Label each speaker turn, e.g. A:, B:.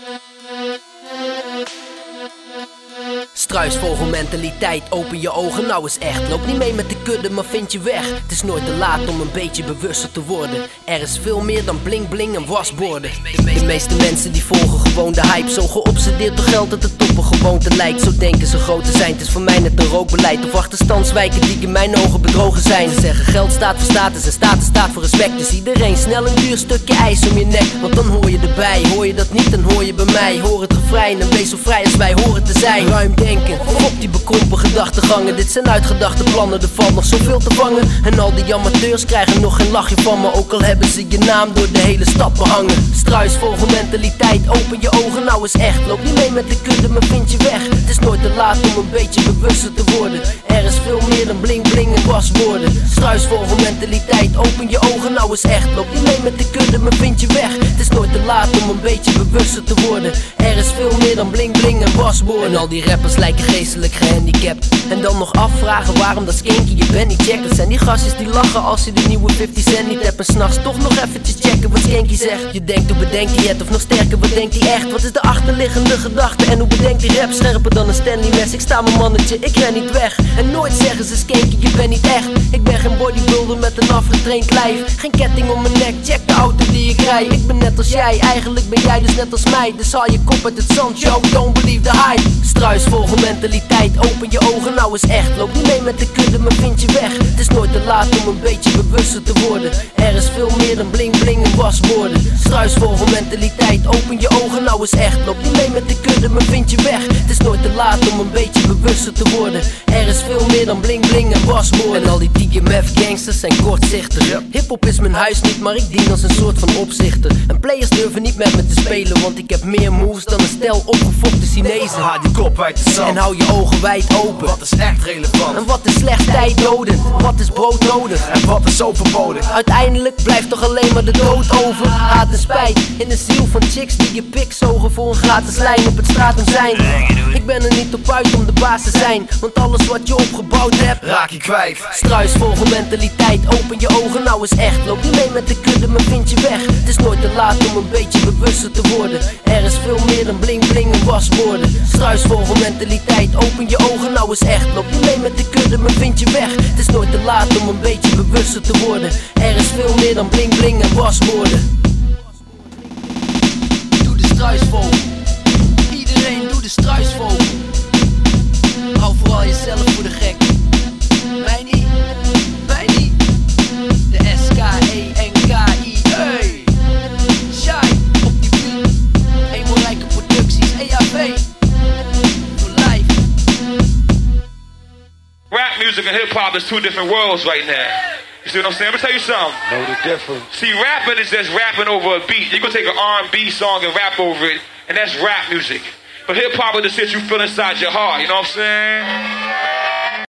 A: Thank you. Struisvogelmentaliteit, open je ogen, nou is echt. Loop niet mee met de kudde, maar vind je weg. Het is nooit te laat om een beetje bewuster te worden. Er is veel meer dan bling bling en wasborden. De meeste mensen die volgen gewoon de hype. Zo geobsedeerd door geld dat het op een gewoonte lijkt. Zo denken ze groot te zijn, het is voor mij net een rookbeleid. Of achterstandswijken die in mijn ogen bedrogen zijn. Ze zeggen geld staat voor status en status staat voor respect. Dus iedereen snel een duur stukje ijs om je nek. Want dan hoor je erbij, hoor je dat niet, dan hoor je bij mij. Hoor het refrein en wees zo vrij als wij horen te zijn. Ruim denken, op die bekrompen gedachtegangen. Dit zijn uitgedachte plannen, er valt nog zoveel te vangen. En al die amateurs krijgen nog geen lachje van me. Ook al hebben ze je naam door de hele stad behangen. Struisvogelmentaliteit, open je ogen, nou is echt. Loop niet mee met de kudde, maar vind je weg. Het is nooit te laat om een beetje bewuster te worden. Er is veel meer dan bling bling en waswoorden. Struisvogelmentaliteit, open je ogen, nou is echt. Loop niet mee met de kudde, maar vind je weg. Het is nooit te laat om een beetje bewuster te worden. Er is veel meer dan bling bling en waswoorden. En al die rappers lijken geestelijk gehandicapt. En dan nog afvragen waarom dat skinky je bent niet checken. Zijn die gastjes die lachen als je de nieuwe 50 cent niet hebt. En s'nachts toch nog eventjes checken wat skinky zegt. Je denkt hoe bedenkt hij het of nog sterker, wat denkt hij echt? Wat is de achterliggende gedachte en hoe bedenkt die rap scherper dan een Stanley mes? Ik sta mijn mannetje, ik ren niet weg. En nooit zeggen ze skinky, je bent niet echt. Ik ben geen bodybuilder met een afgetraind lijf. Geen ketting om mijn nek, check de auto die ik rij. Ik ben net als jij, eigenlijk ben jij dus net als mij. Dus haal je kop uit het zand, yo, don't believe the hype. Struisvogelmentaliteit, open je ogen, nou is echt. Loop niet mee met de kudde, maar vind je weg. Het is nooit te laat om een beetje bewuster te worden. Er is veel meer dan bling bling en waswoorden. Struisvogelmentaliteit, open je ogen, nou is echt. Loop niet mee met de kudde, maar vind je weg. Het is nooit te laat om een beetje bewuster te worden. Er is veel meer dan bling bling en waswoorden. En al die TGMF gangsters zijn kortzichtig. Hip-hop is mijn huis niet, maar ik dien als een soort van opzichter. En players durven niet met me te spelen, want ik heb meer moves dan een stel opgefokte Chinezen.
B: Haal die kop uit de zand.
A: En hou je ogen wijd open.
B: Wat is echt relevant?
A: En wat is slechts tijd dodend? Wat is brood nodig?
B: En wat is overbodig?
A: Uiteindelijk blijft toch alleen maar de dood over. Haat en spijt in de ziel van chicks die je pik zogen voor een gratis lijn op het stratum zijn. Ik ben er niet op uit om de baas te zijn, want alles wat je opgebouwd hebt.
B: Raak je kwijt.
A: Struisvogelmentaliteit, open je ogen, nou is echt. Loop niet mee met de kudde, maar vind je weg. Het is nooit te laat om een beetje bewuster te worden. Er is veel meer dan bling bling en waswoorden. Struisvogelmentaliteit, open je ogen, nou is echt. Loop niet mee met de kudde, maar vind je weg. Het is nooit te laat om een beetje bewuster te worden. Er is veel meer dan bling bling en waswoorden. Doe de struisvogel. Iedereen doe de struisvogel.
C: Music and hip hop is two different worlds right now. You see what I'm saying? Let me tell you something.
B: Know the difference.
C: See, rapping is just rapping over a beat. You can take an R&B song and rap over it, and that's rap music. But hip hop is the shit you feel inside your heart. You know what I'm saying?